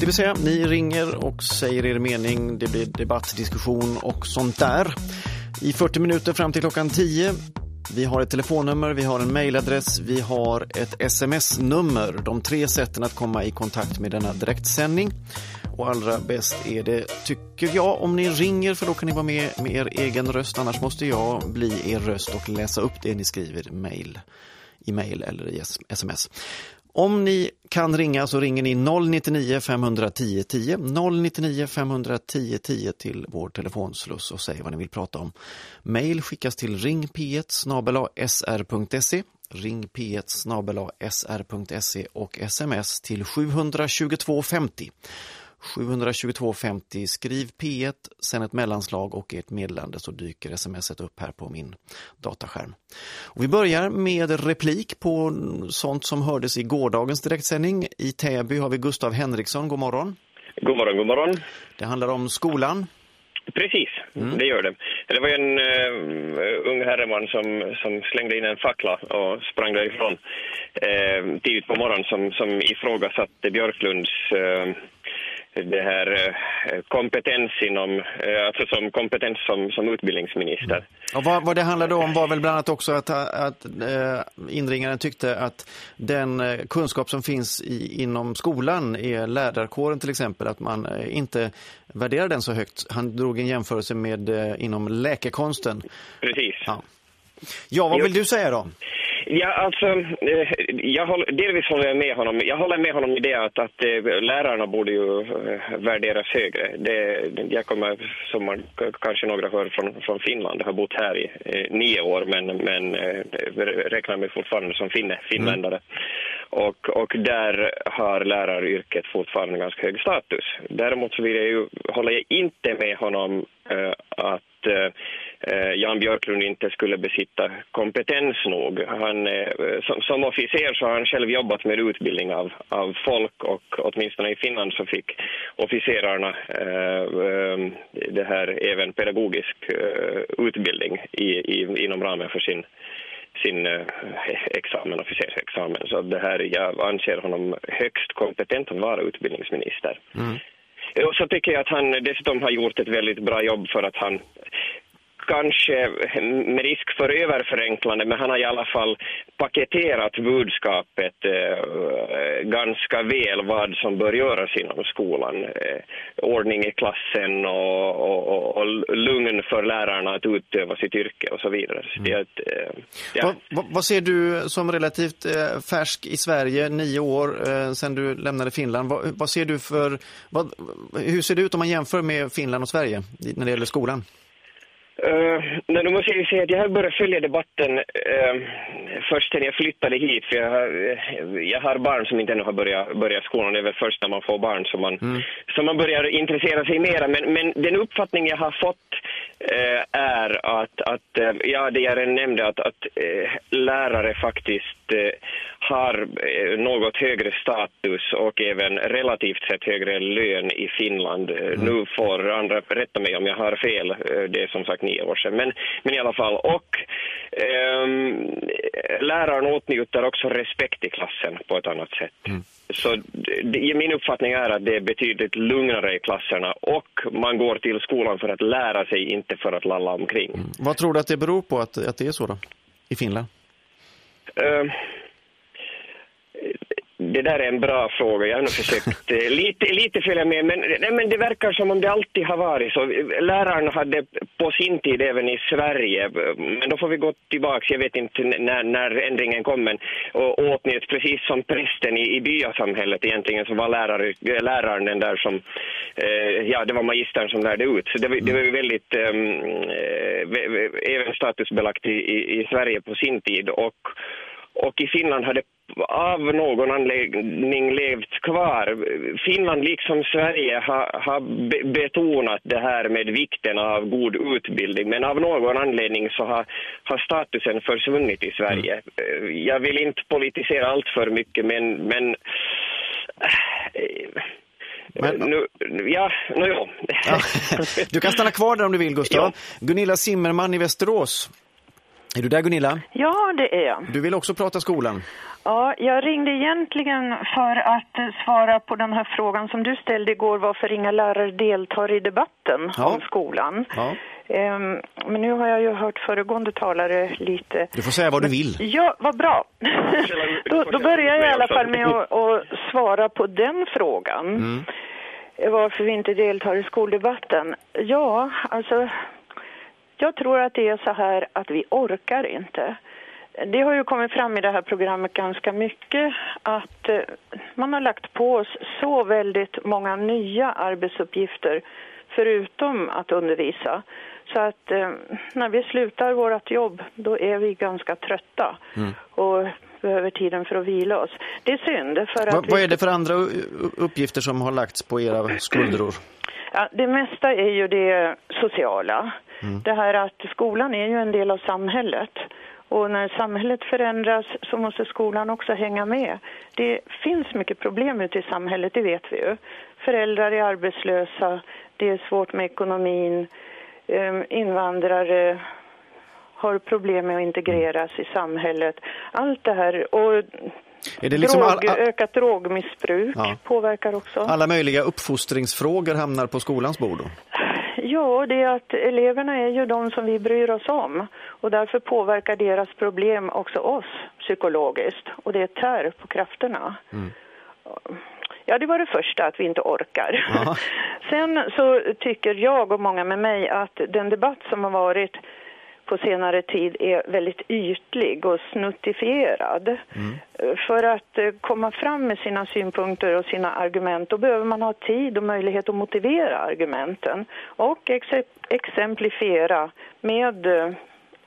Det vill säga, ni ringer och säger er mening, det blir debatt, diskussion och sånt där. I 40 minuter fram till klockan 10 vi har ett telefonnummer, vi har en mejladress, vi har ett sms-nummer. De tre sätten att komma i kontakt med denna direktsändning. Och allra bäst är det, tycker jag, om ni ringer för då kan ni vara med med er egen röst. Annars måste jag bli er röst och läsa upp det ni skriver mail, i mejl eller i sms. Om ni kan ringa så ringer ni 099 510 10 099 510 10 till vår telefonsluss och säger vad ni vill prata om. Mail skickas till ringp1 sr.se ringp1 sr.se och sms till 72250. 72250. Skriv P1, sen ett mellanslag och ett meddelande så dyker smset upp här på min dataskärm. Och vi börjar med replik på sånt som hördes i gårdagens direktsändning. I Täby har vi Gustav Henriksson. God morgon. God morgon, god morgon. Det handlar om skolan. Precis, mm. det gör det. Det var en uh, ung herreman som, som slängde in en fackla och sprang därifrån uh, tidigt på morgonen som, som ifrågasatte Björklunds uh, det här eh, kompetens inom, eh, alltså som kompetens som, som utbildningsminister. Och vad, vad det handlade om var väl bland annat också att, att äh, inringaren tyckte att den kunskap som finns i, inom skolan, i lärarkåren till exempel, att man inte värderar den så högt. Han drog en jämförelse med inom läkekonsten. Precis. Ja, ja vad vill du säga då? Ja, alltså, eh, jag håller, delvis håller jag med honom. Jag håller med honom i det att, att eh, lärarna borde ju eh, värderas högre. Det, jag kommer, som man kanske några hör från, från Finland, har bott här i nio år men, men räknar mig fortfarande som finne, finländare. Mm. Och, och där har läraryrket fortfarande ganska hög status. Däremot så vill jag ju, håller jag inte med honom att Jan Björklund inte skulle besitta kompetens nog. Han, uh, som, som officer så har han själv jobbat med utbildning av, av folk och åtminstone i Finland så fick officerarna det här även pedagogisk utbildning i, i, inom ramen för sin sin eh, examen, officersexamen. Så det här, jag anser honom högst kompetent att vara utbildningsminister. Mm. Och så tycker jag att han dessutom har gjort ett väldigt bra jobb för att han kanske med risk för överförenklande, men han har i alla fall paketerat budskapet eh, ganska väl vad som bör göras inom skolan. Eh, ordning i klassen och, och, och, lugn för lärarna att utöva sitt yrke och så vidare. Så det, eh, ja. vad, vad, ser du som relativt eh, färsk i Sverige, nio år eh, sedan du lämnade Finland? Vad, vad ser du för, hur ser det ut om man jämför med Finland och Sverige när det gäller skolan? Uh, nej, då måste jag säga att jag har börjat följa debatten uh, först när jag flyttade hit. För jag, har, uh, jag har barn som inte ännu har börjat, börjat skolan. Det är väl först när man får barn som man, mm. som man börjar intressera sig mera. Men, men den uppfattning jag har fått uh, är att, att ja, det jag redan nämnde, att, att lärare faktiskt har något högre status och även relativt sett högre lön i Finland. Mm. Nu får andra rätta mig om jag har fel. Det är som sagt nio år sedan. Men, men i alla fall. Och um, läraren åtnjuter också respekt i klassen på ett annat sätt. Mm. Så det, min uppfattning är att det är betydligt lugnare i klasserna och man går till skolan för att lära sig, inte för att lalla omkring. Mm. Vad tror du att det beror på att, att det är så då, i Finland? Uh, det där är en bra fråga. Jag har nog försökt eh, lite, lite följa med, men, nej, men det verkar som om det alltid har varit så. Läraren hade på sin tid även i Sverige, men då får vi gå tillbaka, jag vet inte när, när ändringen kom, men och åtnjöt precis som prästen i, i byasamhället egentligen, så var lärare, läraren den där som, eh, ja det var magistern som lärde ut. Så det, det var ju väldigt ehm, eh, även statusbelagt i, i, i Sverige på sin tid. Och och i Finland har det av någon anledning levt kvar. Finland liksom Sverige har, har betonat det här med vikten av god utbildning men av någon anledning så har, har statusen försvunnit i Sverige. Mm. Jag vill inte politisera allt för mycket men, men men, nu, ja, nu ja. Du kan stanna kvar där om du vill, Gustav. Ja. Gunilla Zimmerman i Västerås. Är du där Gunilla? Ja, det är jag. Du vill också prata skolan? Ja, jag ringde egentligen för att svara på den här frågan som du ställde igår, varför inga lärare deltar i debatten Ja. om skolan. Ja. Ehm, men nu har jag ju hört föregående talare lite. Du får säga vad du vill. Ja, vad bra. då, då börjar jag i alla fall med att, att svara på den frågan. Mm. Varför vi inte deltar i skoldebatten. Ja, alltså, jag tror att det är så här att vi orkar inte. Det har ju kommit fram i det här programmet ganska mycket att eh, man har lagt på oss så väldigt många nya arbetsuppgifter förutom att undervisa. Så att eh, när vi slutar vårt jobb då är vi ganska trötta och behöver tiden för att vila oss. Det är synd för att Va, vi vad är det för andra uppgifter som har lagts på era skuldror? Ja, det mesta är ju det sociala. Det här att skolan är ju en del av samhället. Och när samhället förändras så måste skolan också hänga med. Det finns mycket problem ute i samhället, det vet vi ju. Föräldrar är arbetslösa, det är svårt med ekonomin, eh, invandrare har problem med att integreras i samhället. Allt det här. Och Är det liksom drog, all, all, ökat drogmissbruk Ja. påverkar också. alla möjliga uppfostringsfrågor hamnar på skolans bord? Då? Ja, det är att eleverna är ju de som vi bryr oss om och därför påverkar deras problem också oss psykologiskt och det tär på krafterna. Ja, det var det första, att vi inte orkar. Ja. Sen så tycker jag och många med mig att den debatt som har varit på senare tid är väldigt ytlig och snuttifierad. För att eh, komma fram med sina synpunkter och sina argument då behöver man ha tid och möjlighet att motivera argumenten och exe- exemplifiera med eh,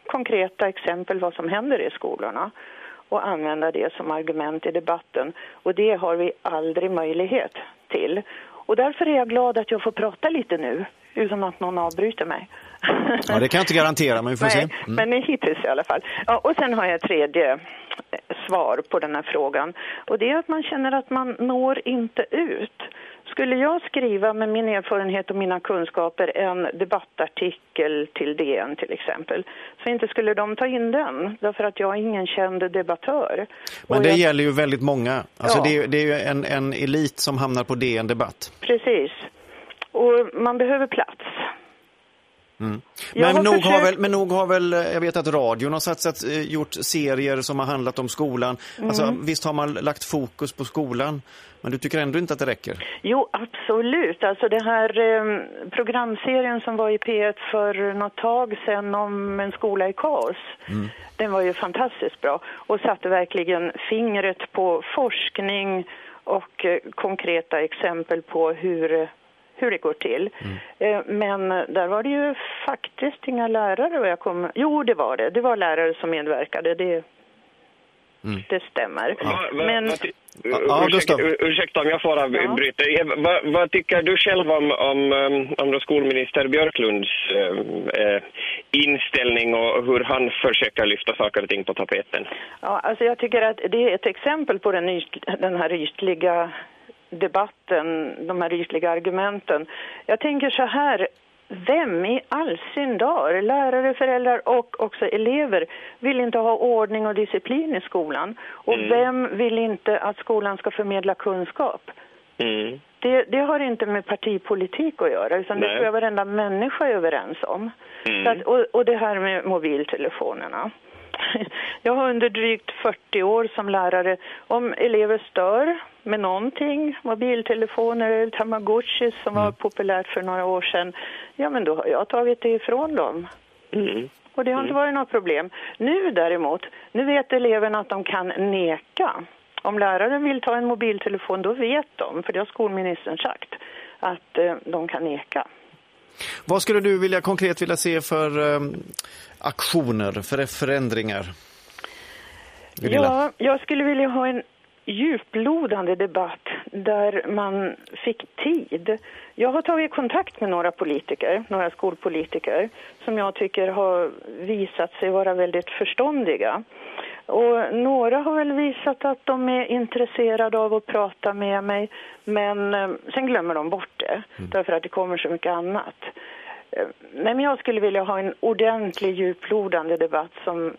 konkreta exempel vad som händer i skolorna och använda det som argument i debatten. Och det har vi aldrig möjlighet till. Och därför är jag glad att jag får prata lite nu utan att någon avbryter mig. Ja, det kan jag inte garantera, men vi får Nej, se. Mm. men hittills i alla fall. Ja, och sen har jag ett tredje eh, svar på den här frågan. Och det är att man känner att man når inte ut. Skulle jag skriva med min erfarenhet och mina kunskaper en debattartikel till DN till exempel, så inte skulle de ta in den, därför att jag är ingen känd debattör. Men det jag, gäller ju väldigt många. Alltså Ja. det, är, det är ju en, en elit som hamnar på DN Debatt. Precis. Och man behöver plats. Jag Men har nog, har försökt- väl, men nog har väl, eh, jag vet att radion har satsat, eh, gjort serier som har handlat om skolan. Alltså, Mm. visst har man lagt fokus på skolan, men du tycker ändå inte att det räcker? Jo, absolut. Alltså det här eh, programserien som var i P1 för något tag sedan om en skola i kaos, den var ju fantastiskt bra och satte verkligen fingret på forskning och eh, konkreta exempel på hur, hur det går till. Eh, men där var det ju faktiskt inga lärare och jag kom... Jo, det var det. Det var lärare som medverkade. Det, det stämmer. Va- Men... Ja, ja, ursäkta, ursäkta om jag får avbryta. Ja. Vad, vad tycker du själv om, om, um, om skolminister Björklunds eh, eh, inställning och hur han försöker lyfta saker och ting på tapeten? Ja, alltså jag tycker att det är ett exempel på den, yt, den här ytliga debatten, de här ytliga argumenten. Jag tänker så här, vem i all sin dar, lärare, föräldrar och också elever vill inte ha ordning och disciplin i skolan? Och vem vill inte att skolan ska förmedla kunskap? Mm. Det, det har inte med partipolitik att göra, utan det Nej. tror jag varenda människa är överens om. Mm. Att, och, och det här med mobiltelefonerna. Jag har under drygt 40 år som lärare, om elever stör med någonting, mobiltelefoner eller tamagotchis som var populärt för några år sedan, ja men då har jag tagit det ifrån dem. Mm. Och det har inte varit något problem. Nu däremot, nu vet eleverna att de kan neka. Om läraren vill ta en mobiltelefon, då vet de, för det har skolministern sagt, att eh, de kan neka. Vad skulle du vilja konkret vilja se för um, aktioner, för förändringar? Ja, jag skulle vilja ha en djuplodande debatt där man fick tid. Jag har tagit kontakt med några politiker, några skolpolitiker som jag tycker har visat sig vara väldigt förståndiga. Och några har väl visat att de är intresserade av att prata med mig men eh, sen glömmer de bort det därför att det kommer så mycket annat. Eh, men jag skulle vilja ha en ordentlig djuplodande debatt som,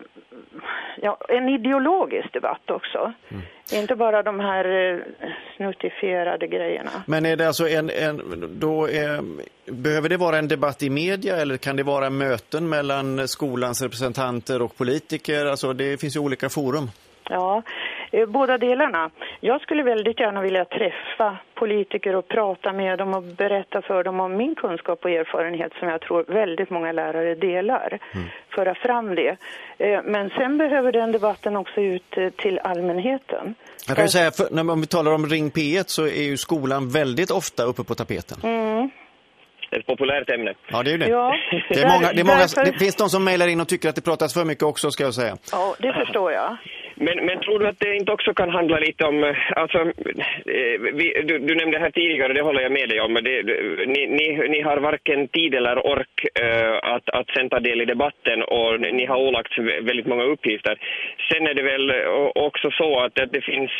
ja, en ideologisk debatt också. Inte bara de här eh, snuttifierade grejerna. Men är det alltså en, en då är, behöver det vara en debatt i media eller kan det vara möten mellan skolans representanter och politiker? Alltså det finns ju olika forum. Ja, eh, båda delarna. Jag skulle väldigt gärna vilja träffa politiker och prata med dem och berätta för dem om min kunskap och erfarenhet som jag tror väldigt många lärare delar. Föra fram det. Eh, Men sen behöver den debatten också ut eh, till allmänheten. Jag kan ju säga, för, när, om vi talar om Ring P1 så är ju skolan väldigt ofta uppe på tapeten. Mm. Ett populärt ämne. Ja, det är ju det. Ja, Det, är där- många, det, är många, därför- det finns de som mejlar in och tycker att det pratas för mycket också, ska jag säga. Ja, det förstår jag. Men, men tror du att det inte också kan handla lite om, eh, alltså, eh, vi, du, du nämnde här tidigare, det håller jag med dig om, det, ni, ni, ni har varken tid eller ork eh, att, att sen ta del i debatten och ni har ålagts väldigt många uppgifter. Sen är det väl också så att, att det finns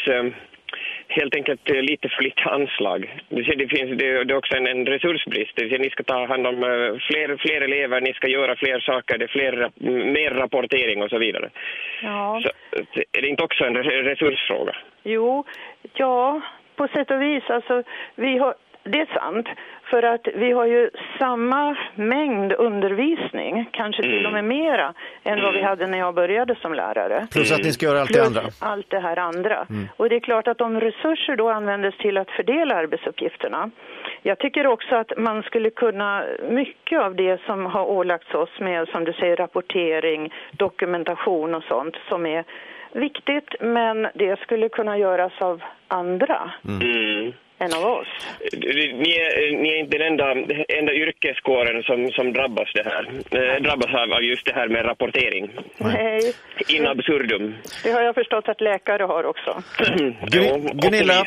helt enkelt eh, lite för lite anslag. Det, finns, det, är också en, en resursbrist. Det, ni ska ta hand om eh, fler, fler elever, ni ska göra fler saker, det är fler, mer rapportering och så vidare. Ja. Så, eh, är det inte också en re- resursfråga? Jo, ja, på sätt och vis. Alltså, vi har, det är sant, för att vi har ju samma mängd undervisning, kanske till och med mera, än vad vi hade när jag började som lärare. Plus att ni ska göra allt det andra. allt det här andra. Och det är klart att om resurser då användes till att fördela arbetsuppgifterna. Jag tycker också att man skulle kunna, mycket av det som har ålagts oss med, som du säger, rapportering, dokumentation och sånt som är viktigt, men det skulle kunna göras av andra Mm. Än av oss. Ni är, ni är inte den enda, enda yrkeskåren som, som drabbas, det här, eh, drabbas av av just det här med rapportering. Nej, In absurdum. det har jag förstått att läkare har också. Och Gunilla.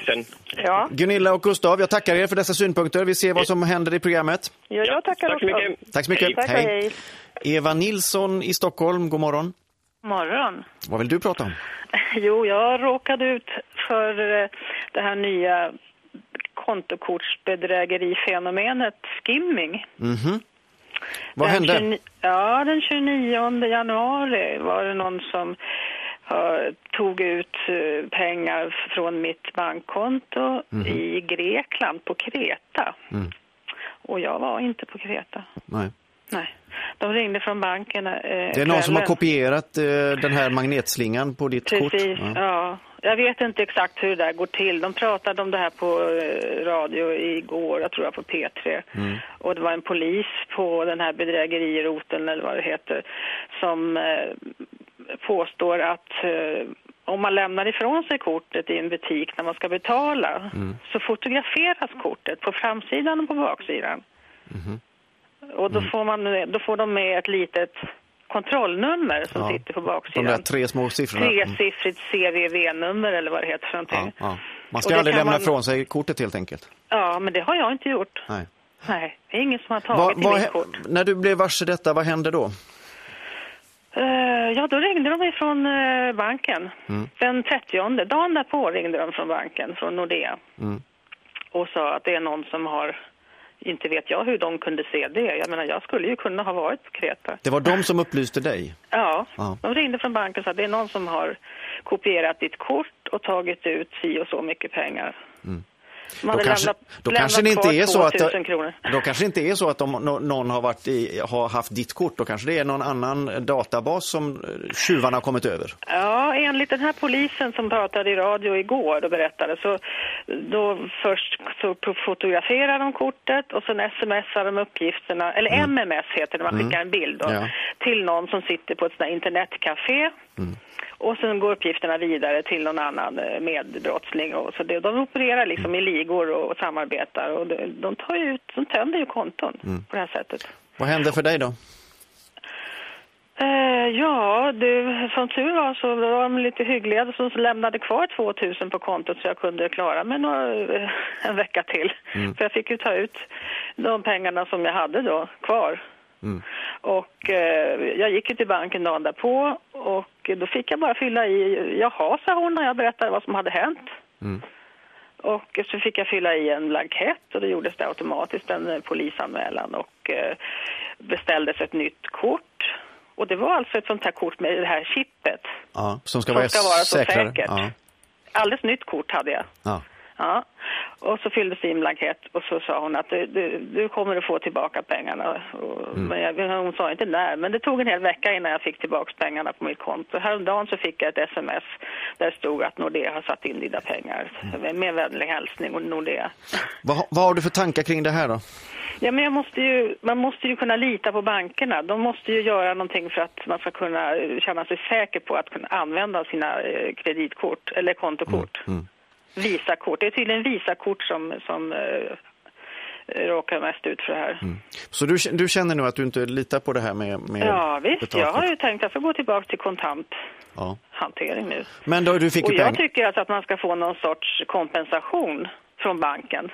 Ja, Gunilla och Gustav, jag tackar er för dessa synpunkter. Vi ser vad som händer i programmet. ja jag tackar Tack så också. mycket. Tack så mycket. Hej. Tack Hej. Eva Nilsson i Stockholm, god morgon. Morgon. Vad vill du prata om? Jo, jag råkade ut för eh, det här nya kontokortsbedrägerifenomenet skimming. Mhm. Vad Den hände? 29 Ja, den 29 januari var det någon som eh, tog ut eh, pengar från mitt bankkonto i Grekland på Kreta. Mm. Och jag var inte på Kreta. Nej. Nej. De ringde från banken. Eh, Det är någon som har kopierat eh, den här magnetslingan på ditt kort. Precis, Ja. ja. Jag vet inte exakt hur det där går till. De pratade om det här på eh, radio igår, jag tror jag på P3. Mm. Och det var en polis på den här bedrägeriroten eller vad det heter som eh, påstår att eh, om man lämnar ifrån sig kortet i en butik när man ska betala Mm. så fotograferas kortet på framsidan och på baksidan. Mhm. Och Mm. då får, man, då får de med ett litet kontrollnummer som Ja, sitter på De baksidan. där tre små siffrorna. Tresiffrigt CVV-nummer eller vad det heter för Ja, någonting. ja. Man Och ska aldrig lämna man- ifrån sig kortet helt enkelt. Ja, men det har jag inte gjort. Nej. Nej, det är ingen som har tagit i vad, mitt kort. när du blev varse detta, vad hände då? Eh, ja, då ringde de ifrån uh, banken. Mm. Den 30, dagen därpå ringde de från banken, från Nordea. Mm. Och sa att det är någon som har, inte vet jag hur de kunde se det. Jag menar, jag skulle ju kunna ha varit på Kreta. Det var de som upplyste dig? Ja, Ja. de ringde från banken och sa att det är någon som har kopierat ditt kort och tagit ut si och så mycket pengar. Mm. De Då kanske, lämnat, då kanske det inte är så att 2000 kronor. då kanske inte är så att om nå- någon har, varit i, har haft ditt kort, då kanske det är någon annan databas som eh, tjuvarna har kommit över. Ja, enligt den här polisen som pratade i radio igår och berättade så då först så fotograferar de kortet och sen smsar de uppgifterna, eller MMS heter det, man skickar en bild då, Mm. Ja. till någon som sitter på ett sånt här internetcafé. Mm. Och sen går uppgifterna vidare till någon annan eh, medbrottsling. Och så det, de opererar liksom i ligor och samarbetar och de, de tar ju ut, de tömmer ju konton Mm. på det här sättet. Vad hände för dig då? Eh, ja, du, som tur var så var de lite hyggliga så lämnade kvar 2000 på kontot så jag kunde klara mig några, eh, en vecka till. För jag fick ju ta ut de pengarna som jag hade då kvar. Mm. Och eh, jag gick ju till banken dagen därpå och då fick jag bara fylla i, jaha sa hon när jag berättade vad som hade hänt. Mm. Och så fick jag fylla i en blankett och det gjordes det automatiskt en eh, polisanmälan och eh, beställdes ett nytt kort. Och det var alltså ett sånt här kort med det här chippet. Ja, som ska som vara, ska vara så säkrare. säkert. Ja. Alldeles nytt kort hade jag. Ja. Ja, och så i en blankett och så sa hon att du, du, du kommer att få tillbaka pengarna. Och, men jag, hon sa inte när, men det tog en hel vecka innan jag fick tillbaka pengarna på mitt konto. Häromdagen så fick jag ett sms där det stod att Nordea har satt in dina pengar. Med vänlig hälsning och Nordea. Vad, vad har du för tankar kring det här då? Ja, men måste ju, man måste ju kunna lita på bankerna. De måste ju göra någonting för att man ska kunna känna sig säker på att kunna använda sina eh, kreditkort eller kontokort. Visakort. Det är tydligen Visakort som, som eh, råkar mest ut för det här. Så du, du känner nu att du inte litar på det här med, med Ja, visst. Jag betalkort? har ju tänkt att jag ska gå tillbaka till Ja. kontanthantering nu. Men då, du fick Och jag tycker alltså att man ska få någon sorts kompensation från banken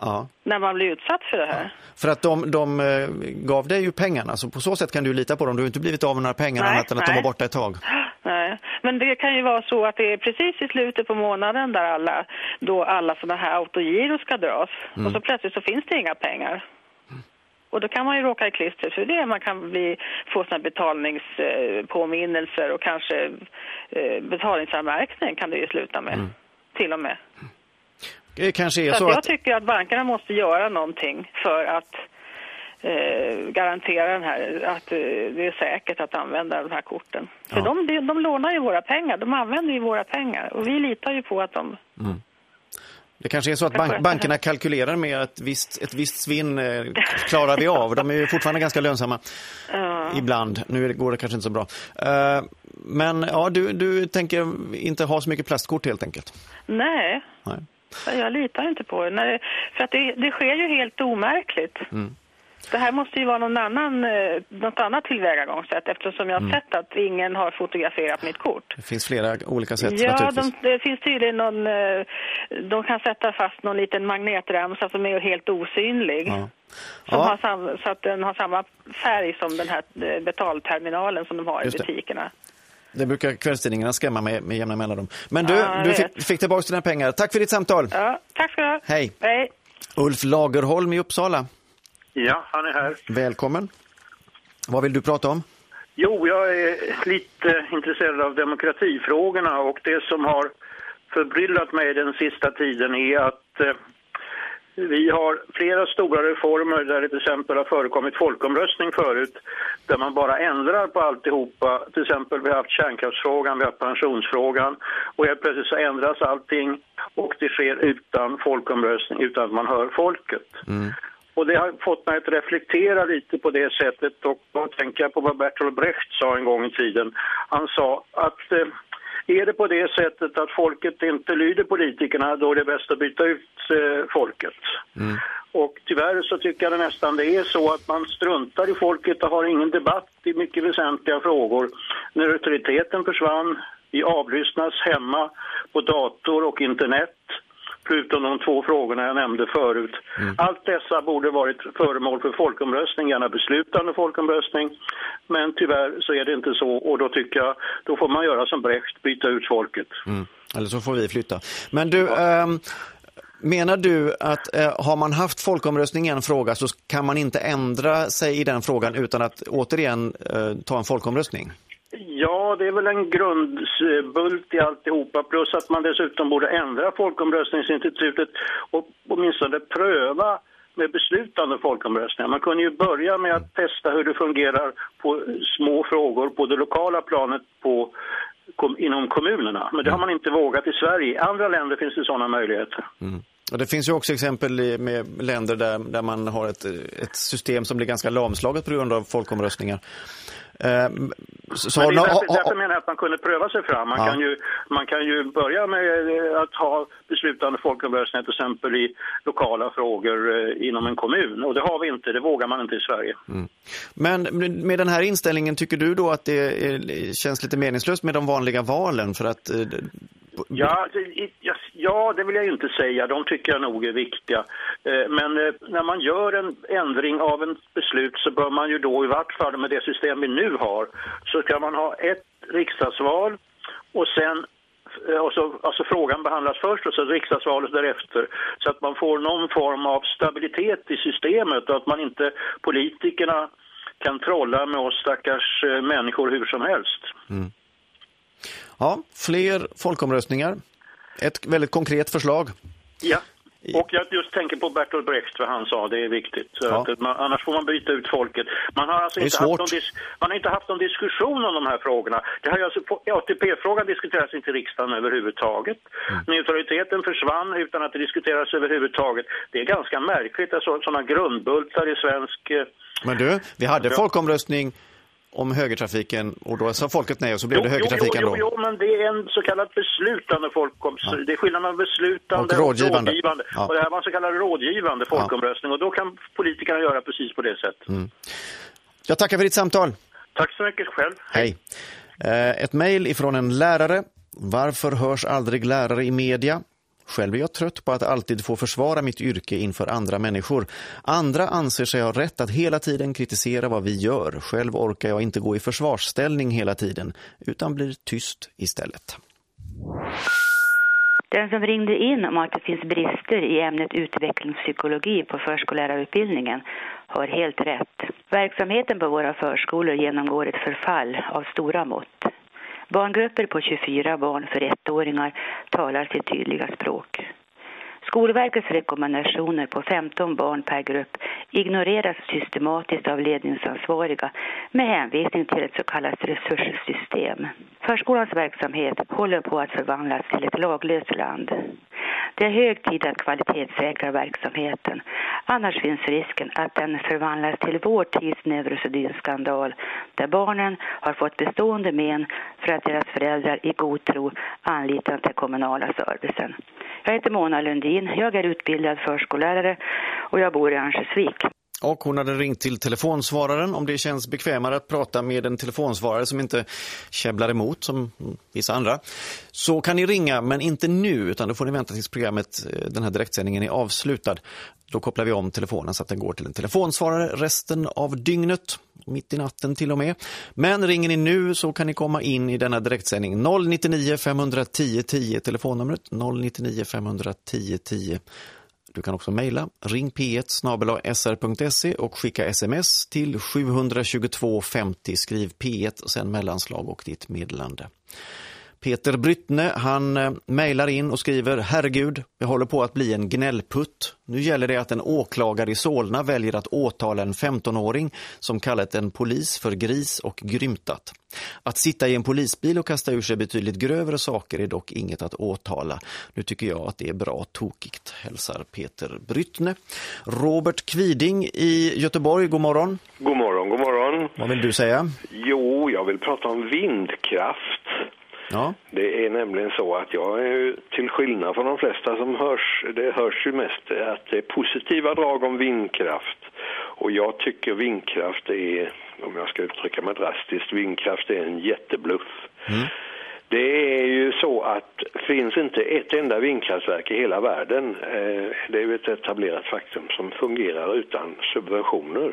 Ja. när man blir utsatt för det här. För att de, de eh, gav dig ju pengarna, så på så sätt kan du lita på dem. Du har inte blivit av med några pengar Nej, annat än att de nej. var borta ett tag. Nej, men det kan ju vara så att det är precis i slutet på månaden där alla, då alla sådana här autogiro ska dras. Mm. Och så plötsligt så finns det inga pengar. Och då kan man ju råka i klister för det. Man kan bli, få såna betalningspåminnelser och kanske eh, betalningsanmärkning kan det ju sluta med. Mm. Till och med. Det kanske är Så, så att jag att... tycker att bankerna måste göra någonting för att eh, garantera den här, att eh, det är säkert att använda de här korten. För Ja. de, de, de lånar ju våra pengar, de använder ju våra pengar och vi litar ju på att de... Det kanske är så att bank, bankerna kalkylerar med att visst, ett visst svinn eh, klarar vi av. De är ju fortfarande ganska lönsamma Ja. ibland. Nu går det kanske inte så bra. Eh, Men ja, du, du tänker inte ha så mycket plastkort helt enkelt? Nej, Nej. jag litar inte på det. För att det, det sker ju helt omärkligt. Mm. Det här måste ju vara någon annan, eh, något annat tillvägagångssätt eftersom jag har sett att ingen har fotograferat mitt kort. Det finns flera olika sätt Ja, de, det finns tydligen någon... eh, De kan sätta fast någon liten magnetremsa som är helt osynlig. Ja. Som Ja. har sam, så att den har samma färg som den här eh, betalterminalen som de har i butikerna. Det brukar kvällstidningarna skrämma med, med jämna mellanrum. Men du, Ja, du fick, fick tillbaka dina pengar. Tack för ditt samtal. Ja, tack ska du ha. Hej. Hej. Ulf Lagerholm i Uppsala. Ja, han är här. Välkommen. Vad vill du prata om? Jo, jag är lite intresserad av demokratifrågorna och det som har förbryllat mig den sista tiden är att eh, vi har flera stora reformer där det till exempel har förekommit folkomröstning förut där man bara ändrar på alltihopa. Till exempel vi har haft kärnkraftsfrågan, vi har haft pensionsfrågan och helt plötsligt så ändras allting och det sker utan folkomröstning, utan att man hör folket. Och det har fått mig att reflektera lite på det sättet och då tänker jag på vad Bertolt Brecht sa en gång i tiden. Han sa att eh, är det på det sättet att folket inte lyder politikerna då är det bäst att byta ut eh, folket. Och tyvärr så tycker jag det nästan det är så att man struntar i folket och har ingen debatt i mycket väsentliga frågor. Neutraliteten försvann, vi avlyssnas hemma på dator och internet förutom de två frågorna jag nämnde förut. Allt dessa borde varit föremål för folkomröstning, gärna beslutande folkomröstning. Men tyvärr så är det inte så och då tycker jag, då får man göra som Brecht, byta ut folket. Mm. Eller så får vi flytta. Men du, ehm, menar du att eh, har man haft folkomröstning i en fråga så kan man inte ändra sig i den frågan utan att återigen eh, ta en folkomröstning? Ja, det är väl en grundbult i alltihopa. Plus att man dessutom borde ändra folkomröstningsinstitutet och åtminstone pröva med beslutande folkomröstningar. Man kunde ju börja med att testa hur det fungerar på små frågor på det lokala planet på, kom, inom kommunerna. Men det har man inte vågat i Sverige. I andra länder finns det sådana möjligheter. Mm. Och det finns ju också exempel med länder där, där man har ett, ett system som blir ganska lamslaget på grund av folkomröstningar. Ehm, så, Men det är därför, därför menar jag att man kunde pröva sig fram. Man, Ja. kan ju, man kan ju börja med eh, att ha beslutande folkomröstningar till exempel i lokala frågor eh, inom en kommun. Och det har vi inte, det vågar man inte i Sverige. Men med den här inställningen, tycker du då att det är, känns lite meningslöst med de vanliga valen? För att, eh, Ja, ja, det vill jag inte säga. De tycker jag nog är viktiga. Men när man gör en ändring av en beslut så bör man ju då, i vart fall med det system vi nu har, så kan man ha ett riksdagsval och sen eh, alltså, alltså frågan behandlas först och så riksdagsvalet därefter. Så att man får någon form av stabilitet i systemet och att man inte, politikerna kan trolla med oss stackars eh, människor hur som helst. Mm. Ja, fler folkomröstningar. Ett väldigt konkret förslag. Ja. Och jag just tänker på Bertolt Brecht, vad han sa, det är viktigt. Ja. Man, annars får man byta ut folket. Man har alltså inte haft, någon man har inte haft någon diskussion om de här frågorna. Det har alltså, ATP-frågan diskuteras inte i riksdagen överhuvudtaget. Mm. Neutraliteten försvann utan att det diskuteras överhuvudtaget. Det är ganska märkligt, alltså, sådana grundbultar i svensk... Eh, Men du, vi hade folkomröstning om högertrafiken och då sa folket nej och så blev det högertrafiken jo, jo, jo, jo, men det är en så kallad beslutande folkomröstning. Ja. Det är skillnad mellan beslutande och rådgivande. Och, rådgivande. Ja. och det här var en så kallad rådgivande folkomröstning och då kan politikerna göra precis på det sättet. Mm. Jag tackar för ditt samtal. Tack så mycket själv. Hej. Hej. Eh, ett mejl ifrån en lärare. Varför hörs aldrig lärare i media? Själv är jag trött på att alltid få försvara mitt yrke inför andra människor. Andra anser sig ha rätt att hela tiden kritisera vad vi gör. Själv orkar jag inte gå i försvarsställning hela tiden, utan blir tyst istället. Den som ringde in om att det finns brister i ämnet utvecklingspsykologi på förskollärarutbildningen har helt rätt. Verksamheten på våra förskolor genomgår ett förfall av stora mått. Barngrupper på 24 barn för ettåringar talar sitt tydliga språk. Skolverkets rekommendationer på 15 barn per grupp ignoreras systematiskt av ledningsansvariga med hänvisning till ett så kallat resurssystem. Förskolans verksamhet håller på att förvandlas till ett laglöst land. Det är hög tid att kvalitetssäkra verksamheten. Annars finns risken att den förvandlas till vår tids neurosedynskandal där barnen har fått bestående men för att deras föräldrar i god tro anlitat den kommunala servicen. Jag heter Mona Lundin, jag är utbildad förskollärare och jag bor i Örnsköldsvik. Och hon hade ringt till telefonsvararen om det känns bekvämare att prata med en telefonsvarare som inte käbblar emot som vissa andra. Så kan ni ringa, men inte nu utan då får ni vänta tills programmet, eh, den här direktsändningen är avslutad. Då kopplar vi om telefonen så att den går till en telefonsvarare resten av dygnet, mitt i natten till och med. Men ringer ni nu så kan ni komma in i denna direktsändning 099 510 10 telefonnumret 099 510 10 du kan också mejla ring p1 sr.se och skicka sms till 722 50. Skriv P1 sen mellanslag och ditt meddelande. Peter Brytne, han eh, mejlar in och skriver Herregud, jag håller på att bli en gnällputt. Nu gäller det att en åklagare i Solna väljer att åtala en 15-åring som kallat en polis för gris och grymtat. Att sitta i en polisbil och kasta ur sig betydligt grövre saker är dock inget att åtala. Nu tycker jag att det är bra tokigt, hälsar Peter Brytne. Robert Kviding i Göteborg, god morgon. God morgon, god morgon. Vad vill du säga? Jo, jag vill prata om vindkraft. Ja. Det är nämligen så att jag är till skillnad från de flesta som hörs, det hörs ju mest att det är positiva drag om vindkraft. Och jag tycker vindkraft är, om jag ska uttrycka mig drastiskt, vindkraft är en jättebluff. Mm. Det är ju så att finns inte ett enda vindkraftverk i hela världen, eh, det är ju ett etablerat faktum som fungerar utan subventioner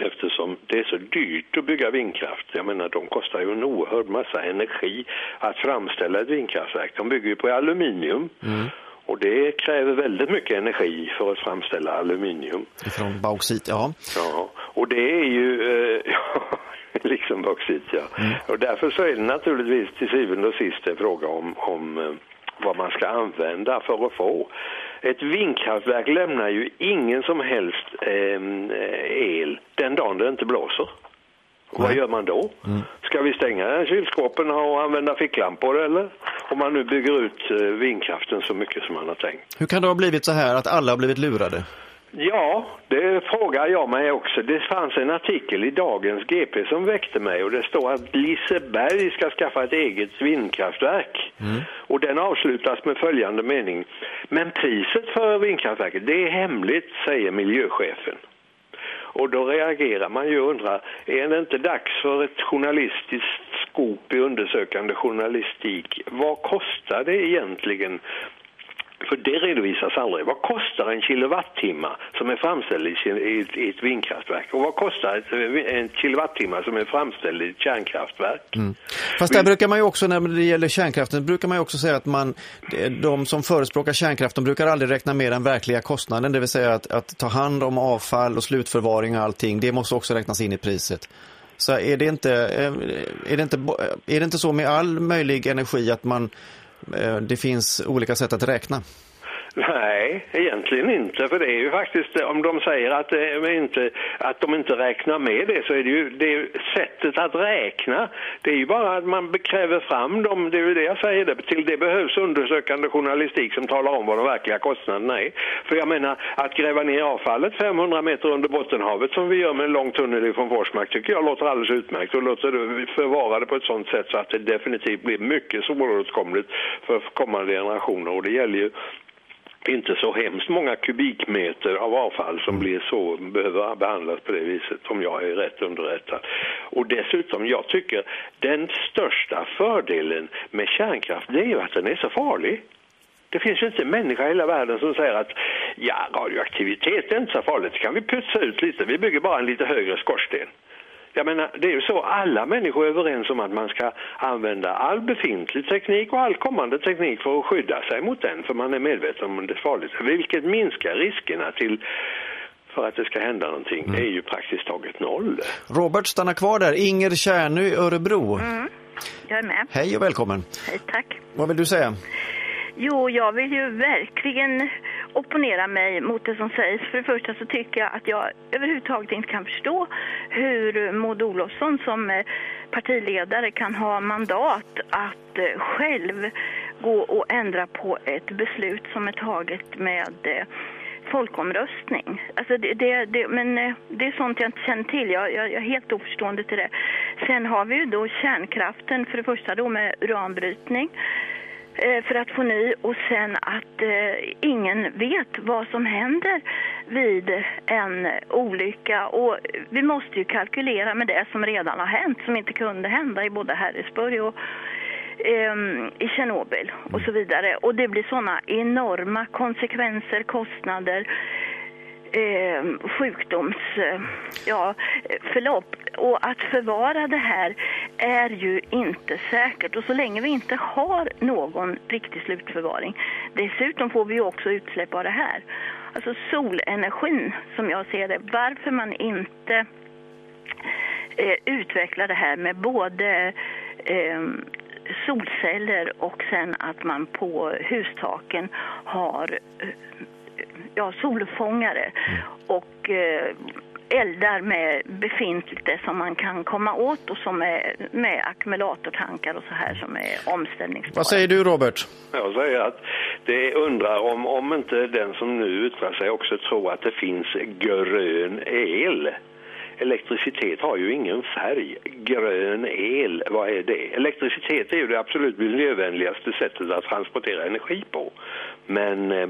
eftersom det är så dyrt att bygga vindkraft. Jag menar, de kostar ju en oerhörd massa energi att framställa ett vindkraftverk. De bygger ju på aluminium. Mm. Och det kräver väldigt mycket energi för att framställa aluminium. Från bauxit, ja. Ja, och det är ju... Eh, liksom bauxit, ja. Mm. Och därför så är det naturligtvis till syvende och sist en fråga om, om eh, vad man ska använda för att få ett vindkraftverk lämnar ju ingen som helst eh, el den dagen det inte blåser. Och vad gör man då? Mm. Ska vi stänga kylskåpen och använda ficklampor eller? Om man nu bygger ut eh, vindkraften så mycket som man har tänkt. Hur kan det ha blivit så här att alla har blivit lurade? Ja, det frågar jag mig också. Det fanns en artikel i dagens GP som väckte mig och det står att Liseberg ska skaffa ett eget vindkraftverk. Mm. Och den avslutas med följande mening. Men priset för vindkraftverket, det är hemligt, säger miljöchefen. Och då reagerar man ju och undrar, är det inte dags för ett journalistiskt skop i undersökande journalistik? Vad kostar det egentligen För det redovisas aldrig. Vad kostar en kilowattimme som är framställd i ett vindkraftverk? Och vad kostar en kilowattimme som är framställd i ett kärnkraftverk? Mm. Fast där brukar man ju också, när det gäller kärnkraften, brukar man ju också säga att man, de som förespråkar kärnkraft, de brukar aldrig räkna mer än verkliga kostnaden. Det vill säga att, att ta hand om avfall och slutförvaring och allting, det måste också räknas in i priset. Så är det inte, är det inte, är det inte så med all möjlig energi att man Eh, Eh, det finns olika sätt att räkna. Nej, egentligen inte. För det är ju faktiskt, eh, om de säger att, eh, det inte, att de inte räknar med det så är det ju det sättet att räkna. Det är ju bara att man kräver fram dem, det är ju det jag säger. Det. Till det behövs undersökande journalistik som talar om vad de verkliga kostnaderna är. För jag menar, att gräva ner avfallet 500 meter under bottenhavet som vi gör med en lång tunnel från Forsmark tycker jag låter alldeles utmärkt. Och låter det förvara det på ett sånt sätt så att det definitivt blir mycket svåråtkomligt för kommande generationer. Och det gäller ju inte så hemskt många kubikmeter av avfall som blir så, behöver behandlas på det viset om jag är rätt underrättad. Och dessutom, jag tycker den största fördelen med kärnkraft det är ju att den är så farlig. Det finns ju inte en människa i hela världen som säger att ja, radioaktivitet är inte så farligt, det kan vi putsa ut lite, vi bygger bara en lite högre skorsten. Jag menar, det är ju så alla människor är överens om att man ska använda all befintlig teknik och all kommande teknik för att skydda sig mot den, för man är medveten om det är farligt. Vilket minskar riskerna till för att det ska hända någonting mm. är ju praktiskt taget noll. Robert, stanna kvar där. Inger Kärnö i Örebro. Mm. Jag är med. Hej och välkommen. Hej, tack. Vad vill du säga? Jo, jag vill ju verkligen opponera mig mot det som sägs. För det första så tycker jag att jag överhuvudtaget inte kan förstå hur Maud Olofsson som eh, partiledare kan ha mandat att eh, själv gå och ändra på ett beslut som är taget med eh, folkomröstning. Alltså det, det, det, men det är sånt jag inte känner till. Jag, jag, jag, är helt oförstående till det. Sen har vi ju då kärnkraften, för det första då med uranbrytning. Eh, för att få ny och sen att eh, ingen vet vad som händer vid en olycka. Och vi måste ju kalkylera med det som redan har hänt som inte kunde hända i både Harrisburg och eh, i Tjernobyl och så vidare. Och det blir sådana enorma konsekvenser, kostnader eh, sjukdomsförlopp. Eh, och att förvara det här är ju inte säkert. Och så länge vi inte har någon riktig slutförvaring. Dessutom får vi också utsläpp av det här. Alltså solenergin som jag ser det. Varför man inte eh, utvecklar det här med både eh, solceller och sen att man på hustaken har eh, ja, solfångare mm. och eh, eldar med befintligt det som man kan komma åt och som är med ackumulatortankar och så här som är omställningsbara. Vad säger du Robert? Jag säger att det undrar om, om inte den som nu yttrar sig också tror att det finns grön el. Elektricitet har ju ingen färg. Grön el, vad är det? Elektricitet är ju det absolut miljövänligaste sättet att transportera energi på. Men eh,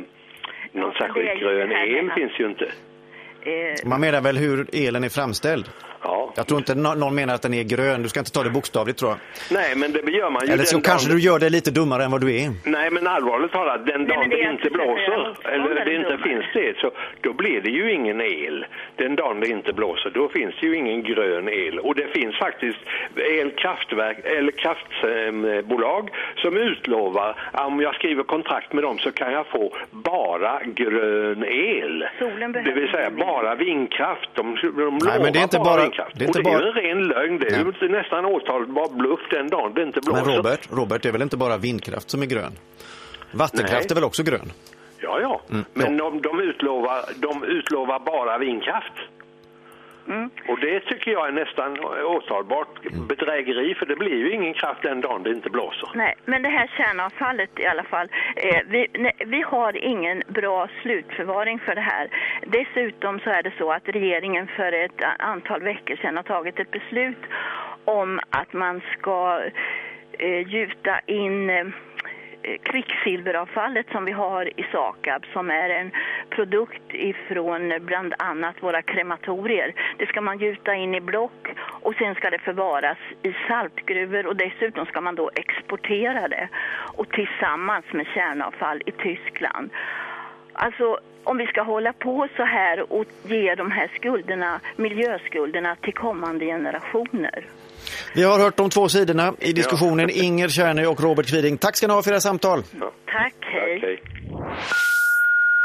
någon särskild grön el finns ju inte. Eh, Man menar väl hur elen är framställd? Ja. Jag tror inte någon menar att den är grön. Du ska inte ta det bokstavligt tror jag. Nej, men det gör man ju. Eller så kanske dagen... du gör det lite dummare än vad du är. Nej, men allvarligt talat, den dagen det, det inte blåser, eller det inte finns det, så då blir det ju ingen el. Den dagen det inte blåser, då finns det ju ingen grön el. Och det finns faktiskt elkraftverk, eller kraftbolag som utlovar, om jag skriver kontrakt med dem så kan jag få bara grön el. det vill säga bara vindkraft. De, de Nej, men det är inte bara kärnkraft. Det är inte och det bara... är ju en ren lögn. Det är Nej. ju nästan åtalbar bluff den dagen det inte blåser. Men Robert, Robert, det är väl inte bara vindkraft som är grön? Vattenkraft Nej. är väl också grön? Ja, ja. Mm. Men de, de, utlovar, de utlovar bara vindkraft. Mm. Och det tycker jag är nästan åtalbart mm. bedrägeri för det blir ju ingen kraft den dagen det inte blåser. Nej, men det här kärnavfallet i alla fall. Eh, vi, nej, vi har ingen bra slutförvaring för det här. Dessutom så är det så att regeringen för ett antal veckor sedan har tagit ett beslut om att man ska eh, gjuta in eh, eh, Eh, kvicksilveravfallet som vi har i SAKAB som är en produkt ifrån bland annat våra krematorier. Det ska man gjuta in i block och sen ska det förvaras i saltgruvor och dessutom ska man då exportera det och tillsammans med kärnavfall i Tyskland. Alltså om vi ska hålla på så här och ge de här skulderna, miljöskulderna till kommande generationer. Vi har hört de två sidorna i diskussionen, ja. Inger Kärnö och Robert Kviding. Tack ska ni ha för era samtal. Ja. Tack, hej. Tack, hej.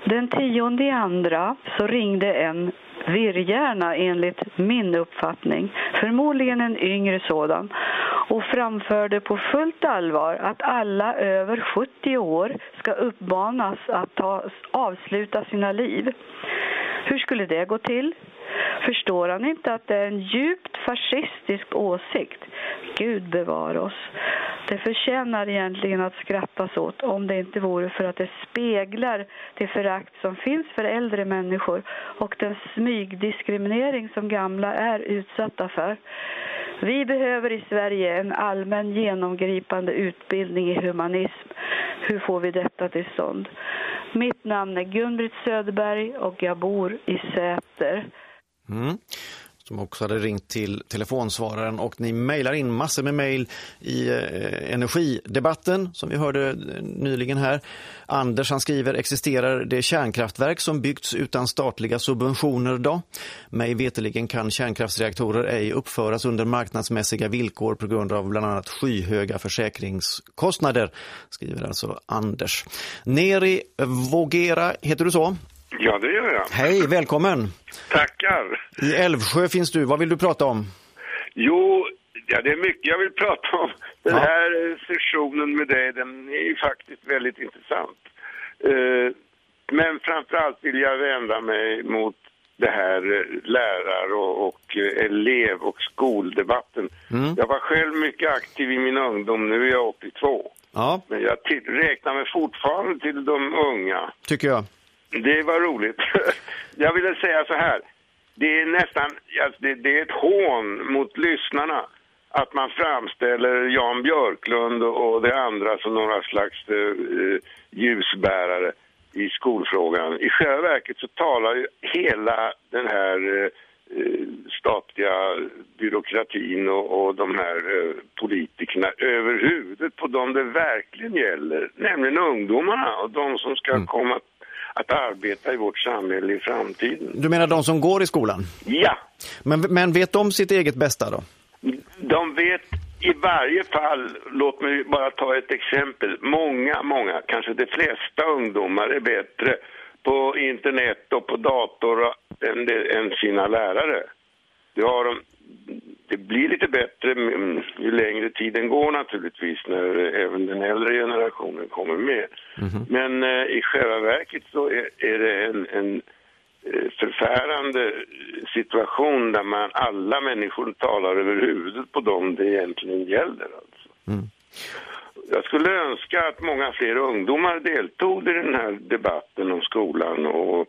Den tionde andra så ringde en virrhjärna enligt min uppfattning, förmodligen en yngre sådan, och framförde på fullt allvar att alla över 70 år ska uppmanas att ta, avsluta sina liv. Hur skulle det gå till? Förstår han inte att det är en djupt fascistisk åsikt? Gud bevar oss. Det förtjänar egentligen att skrattas åt om det inte vore för att det speglar det förakt som finns för äldre människor och den smygdiskriminering som gamla är utsatta för. Vi behöver i Sverige en allmän genomgripande utbildning i humanism. Hur får vi detta till stånd? Mitt namn är Gunbritt Söderberg och jag bor i Säter. Mm som också hade ringt till telefonsvararen och ni mejlar in massor med mejl i eh, energidebatten som vi hörde eh, nyligen här. Anders han skriver, existerar det kärnkraftverk som byggts utan statliga subventioner då? Mig veteligen kan kärnkraftsreaktorer ej uppföras under marknadsmässiga villkor på grund av bland annat skyhöga försäkringskostnader, skriver alltså Anders. Neri Vogera, heter du så? Ja, det gör jag. Hej, välkommen. Tackar. I Älvsjö finns du. Vad vill du prata om? Jo, ja, det är mycket jag vill prata om. Den ja. här sessionen med dig, den är ju faktiskt väldigt intressant. Uh, men framförallt vill jag vända mig mot det här lärar- och, och elev- och skoldebatten. Mm. Jag var själv mycket aktiv i min ungdom, nu är jag 82. Ja. Men jag räknar mig fortfarande till de unga. Tycker jag. Det var roligt. Jag ville säga så här. Det är nästan, alltså det, är ett hån mot lyssnarna att man framställer Jan Björklund och det andra som några slags uh, ljusbärare i skolfrågan. I själva verket så talar ju hela den här uh, statliga byråkratin och, och de här politikerna över huvudet på dem det verkligen gäller, nämligen ungdomarna och de som ska mm. komma att arbeta i vårt samhälle i framtiden. Du menar de som går i skolan? Ja. Men, men vet de sitt eget bästa då? De vet i varje fall, låt mig bara ta ett exempel, många, många, kanske de flesta ungdomar är bättre på internet och på dator än, än sina lärare. Det har de det blir lite bättre ju längre tiden går naturligtvis när även den äldre generationen kommer med. Mm. Men eh, i själva verket så är, är det en, en eh, förfärande situation där man alla människor talar över huvudet på dem det egentligen gäller. Alltså. Mm. Jag skulle önska att många fler ungdomar deltog i den här debatten om skolan och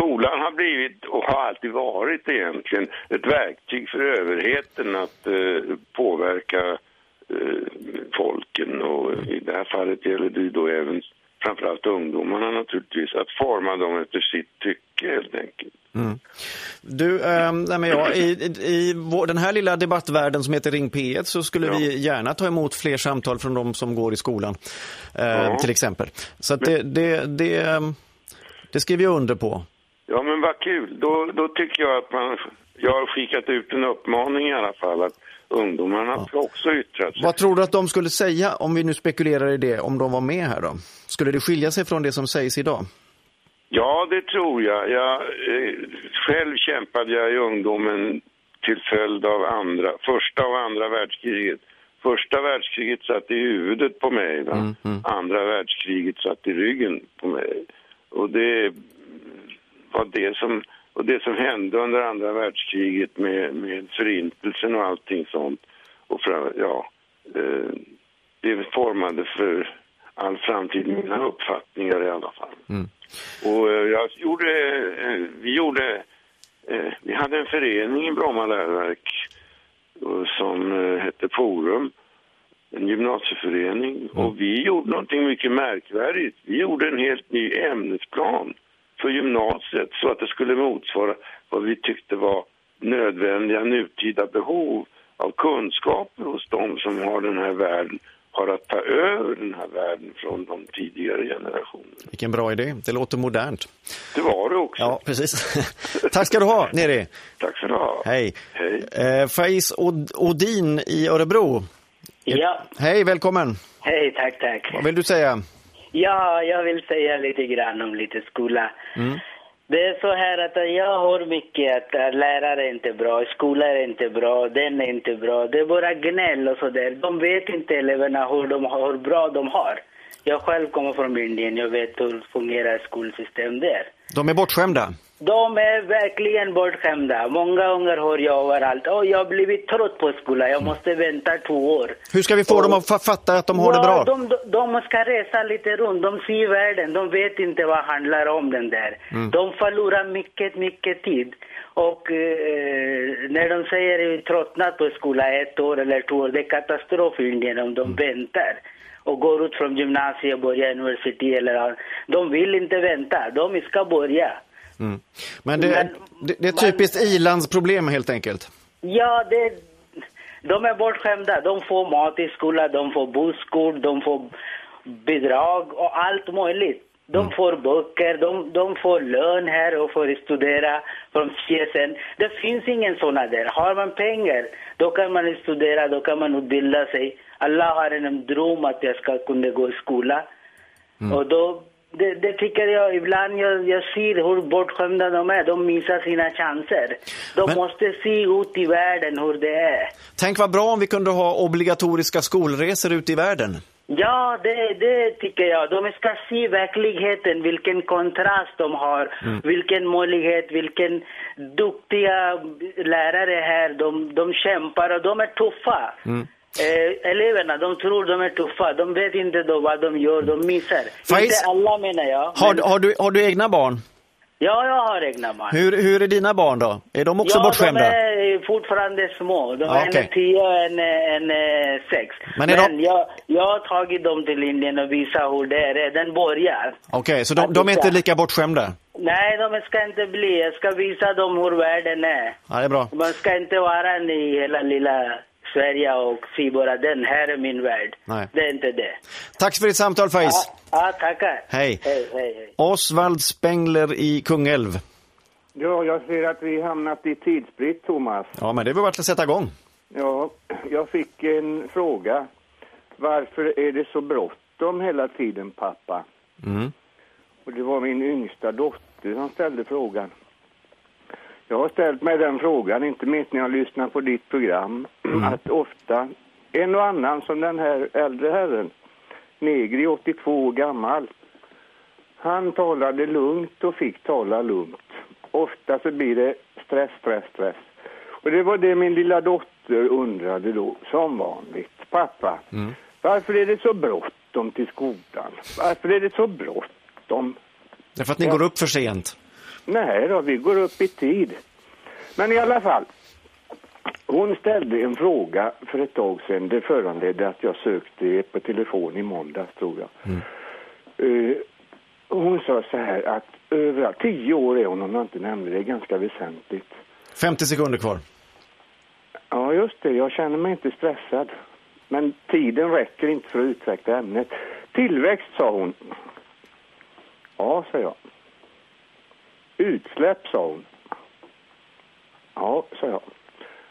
skolan har blivit och har alltid varit egentligen ett verktyg för överheten att eh, påverka eh, folken och i det här fallet gäller det då även framförallt ungdomarna naturligtvis att forma dem efter sitt tycke helt enkelt. Mm. Du, ähm, ja, i, i vår, den här lilla debattvärlden som heter Ring P1 så skulle ja. vi gärna ta emot fler samtal från de som går i skolan, äh, ja. till exempel. Så det, det, det, ehm, det skriver jag under på. Ja, men vad kul. Då, då tycker jag att man... Jag har skickat ut en uppmaning i alla fall att ungdomarna ja. ska också yttra sig. Vad tror du att de skulle säga, om vi nu spekulerar i det, om de var med här då? Skulle det skilja sig från det som sägs idag? Ja, det tror jag. jag eh, själv kämpade jag i ungdomen till följd av andra, första och andra världskriget. Första världskriget satt i huvudet på mig, mm, mm. andra världskriget satt i ryggen på mig. Och det var det som, och det som hände under andra världskriget med, med förintelsen och allting sånt. Och fram, ja, eh, det formade för all framtid mina uppfattningar i alla fall. Mm. Och eh, jag gjorde, eh, vi gjorde, eh, vi hade en förening i Bromma läroverk som hette Forum. en gymnasieförening. Mm. Och vi gjorde någonting mycket märkvärdigt. Vi gjorde en helt ny ämnesplan för gymnasiet så att det skulle motsvara vad vi tyckte var nödvändiga nutida behov av kunskaper hos de som har den här världen har att ta över den här världen från de tidigare generationerna. Vilken bra idé. Det låter modernt. Det var det också. Ja, precis. Tack ska du ha, Neri. Tack ska du ha. Hej. Hej. Eh, Faiz Od Odin i Örebro. Ja. Hej, välkommen. Hej, tack, tack. Vad vill du säga? Ja, jag vill säga lite grann om lite skola. Mm. Det är så här att jag hör mycket att lärare är inte bra, skola är inte bra, den är inte bra. Det är bara gnäll och sådär. De vet inte eleverna hur, de, hur bra de har. Jag själv kommer från Indien, jag vet hur fungerar skolsystem där. De är bortskämda? De är verkligen bortskämda. Många gånger hör jag överallt, oh, jag har blivit trött på skolan, jag måste vänta två år. Hur ska vi få och, dem att fatta att de har ja, det bra? De, de ska resa lite runt, de ser världen, de vet inte vad handlar om den där. Mm. De förlorar mycket, mycket tid. Och eh, när de säger att tröttnat på skolan ett år eller två år, det är katastrof i Indien om de mm. väntar och går ut från gymnasiet och börjar universitet eller De vill inte vänta, de ska börja. Mm. Men, det, Men det, det, är typiskt ilandsproblem helt enkelt. Ja, det, de är bortskämda. De får mat i skolan, de får busskort, de får bidrag och allt möjligt. De mm. får böcker, de, de får lön här och får studera från CSN. Det finns ingen sådana där. Har man pengar, då kan man studera, då kan man utbilda sig. Alla har en dröm att jag ska kunna gå i skola. Mm. Och då det, det, tycker jag ibland, jag, jag ser hur bortskämda de är. De missar sina chanser. De Men... måste se ut i världen hur det är. Tänk vad bra om vi kunde ha obligatoriska skolresor ut i världen. Ja, det, det tycker jag. De ska se verkligheten, vilken kontrast de har, mm. vilken möjlighet, vilken duktiga lärare här. De, de kämpar och de är tuffa. Mm. Eh, eleverna, de tror de är tuffa. De vet inte då vad de gör, de missar. Faiz, inte alla menar jag. Har, men... har, du, har du egna barn? Ja, jag har egna barn. Hur, hur är dina barn då? Är de också ja, bortskämda? Ja, de är fortfarande små. De är okay. en tio och en, en, en sex. Men, Men de... jag, jag har tagit dem till Indien och visat hur det är redan börjar. Okej, okay, så de, de är inte lika bortskämda? Nej, de ska inte bli. Jag ska visa dem hur världen är. Ja, det är bra. Man ska inte vara i hela lilla Sverige och se bara den här är min värld. Nej. Det är inte det. Tack för ditt samtal Faiz. Ja, ja tackar. Hej. Hej, hej, hej. Osvald Spengler i Kungälv. Ja, jag ser att vi hamnat i tidsbrist, Thomas. Ja, men det var bara att sätta igång. Ja, jag fick en fråga. Varför är det så bråttom hela tiden, pappa? Mm. Och det var min yngsta dotter som ställde frågan. Jag har ställt mig den frågan, inte minst när jag lyssnar på ditt program, mm. att ofta en och annan som den här äldre herren, Negri, 82 år gammal, han talade lugnt och fick tala lugnt. Ofta så blir det stress, stress, stress. Och det var det min lilla dotter undrade då, som vanligt. Pappa, mm. varför är det så bråttom till skolan? Varför är det så bråttom? Därför att ni ja. går upp för sent. Nej då, vi går upp i tid. Men i alla fall, hon ställde en fråga för ett tag sedan. Det föranledde att jag sökte på telefon i måndags, tror jag. Mm. Uh, hon sa så här att överallt, tio år är hon om jag inte nämnde det, är ganska väsentligt. 50 sekunder kvar. Ja, just det. Jag känner mig inte stressad. Men tiden räcker inte för att utveckla ämnet. Tillväxt, sa hon. Ja, sa jag. Utsläpp, sa hon. Ja, sa jag.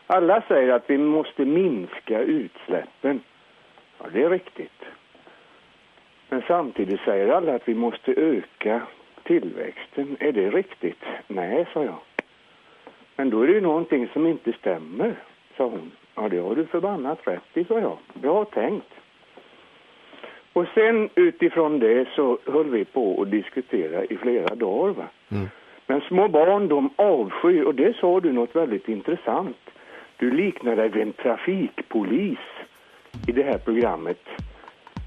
Alla säger att vi måste minska utsläppen. Ja, det är riktigt. Men samtidigt säger alla att vi måste öka tillväxten. Är det riktigt? Nej, sa jag. Men då är det ju någonting som inte stämmer, sa hon. Ja, det har du förbannat rätt i, sa jag. Bra tänkt. Och sen utifrån det så höll vi på att diskutera i flera dagar. Va? Mm. Men små barn de avskyr, och det sa du något väldigt intressant. Du liknar dig vid en trafikpolis i det här programmet.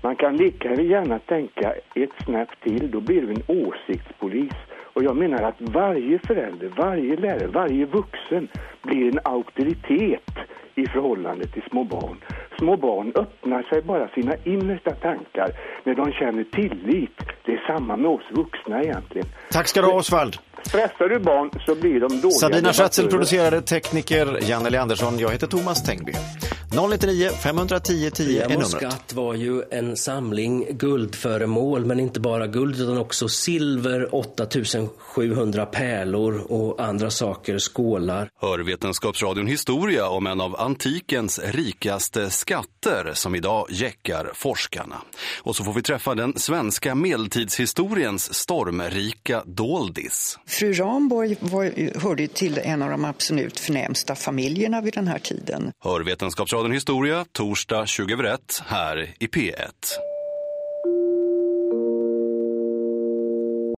Man kan lika gärna tänka ett snäpp till, då blir du en åsiktspolis. Och jag menar att varje förälder, varje lärare, varje vuxen blir en auktoritet i förhållande till små barn små barn öppnar sig bara sina innersta tankar när de känner tillit. Det är samma med oss vuxna egentligen. Tack ska du ha Osvald. Stressar du barn så blir de dåliga. Sabina Schatzel producerade tekniker, Janne Andersson. Jag heter Thomas Tengby. 099 510 10 är numret. skatt var ju en samling guldföremål, men inte bara guld utan också silver, 8700 pärlor och andra saker, skålar. Hör Vetenskapsradion historia om en av antikens rikaste skatter som idag jäckar forskarna. Och så får vi träffa den svenska medeltidshistoriens stormrika doldis. Fru Ramborg var, hörde till en av de absolut förnämsta familjerna vid den här tiden. Hör Vetenskapsradion historia torsdag 20 här i P1.